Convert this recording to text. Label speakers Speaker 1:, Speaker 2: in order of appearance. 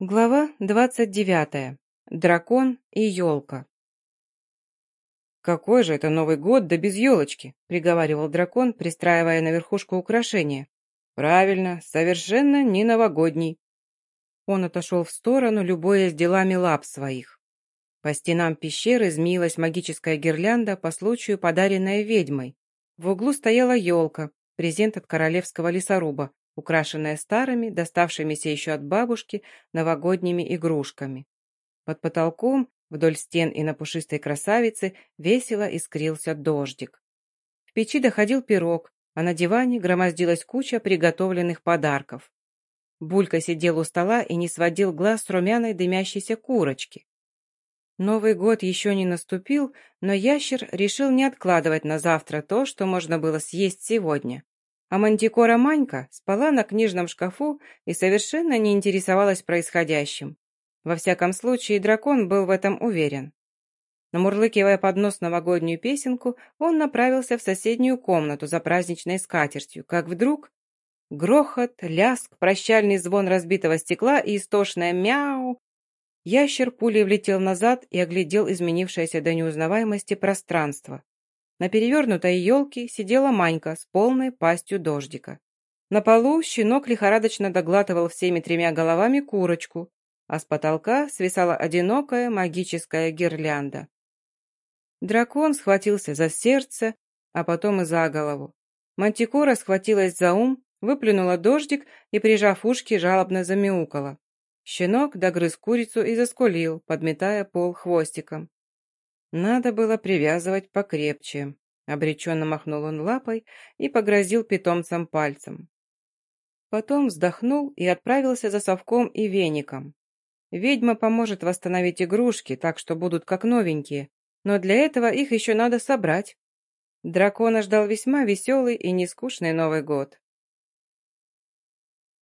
Speaker 1: Глава двадцать девятая. Дракон и елка. «Какой же это Новый год, да без елочки?» — приговаривал дракон, пристраивая на верхушку украшения. «Правильно, совершенно не новогодний». Он отошел в сторону, любуясь делами лап своих. По стенам пещеры змеилась магическая гирлянда по случаю, подаренная ведьмой. В углу стояла елка, презент от королевского лесоруба, украшенная старыми, доставшимися еще от бабушки, новогодними игрушками. Под потолком, вдоль стен и на пушистой красавице, весело искрился дождик. В печи доходил пирог, а на диване громоздилась куча приготовленных подарков. Булька сидел у стола и не сводил глаз с румяной дымящейся курочки. Новый год еще не наступил, но ящер решил не откладывать на завтра то, что можно было съесть сегодня. А мантикора Манька спала на книжном шкафу и совершенно не интересовалась происходящим. Во всяком случае, дракон был в этом уверен. Намурлыкивая под нос новогоднюю песенку, он направился в соседнюю комнату за праздничной скатертью, как вдруг... Грохот, ляск, прощальный звон разбитого стекла и истошное мяу. Ящер пулей влетел назад и оглядел изменившееся до неузнаваемости пространство. На перевернутой елке сидела Манька с полной пастью дождика. На полу щенок лихорадочно доглатывал всеми тремя головами курочку, а с потолка свисала одинокая магическая гирлянда. Дракон схватился за сердце, а потом и за голову. Мантикора схватилась за ум, выплюнула дождик и, прижав ушки, жалобно замяукала. Щенок догрыз курицу и заскулил, подметая пол хвостиком. Надо было привязывать покрепче. Обреченно махнул он лапой и погрозил питомцам пальцем. Потом вздохнул и отправился за совком и веником. Ведьма поможет восстановить игрушки, так что будут как новенькие, но для этого их еще надо собрать. Дракона ждал весьма веселый и нескучный Новый год.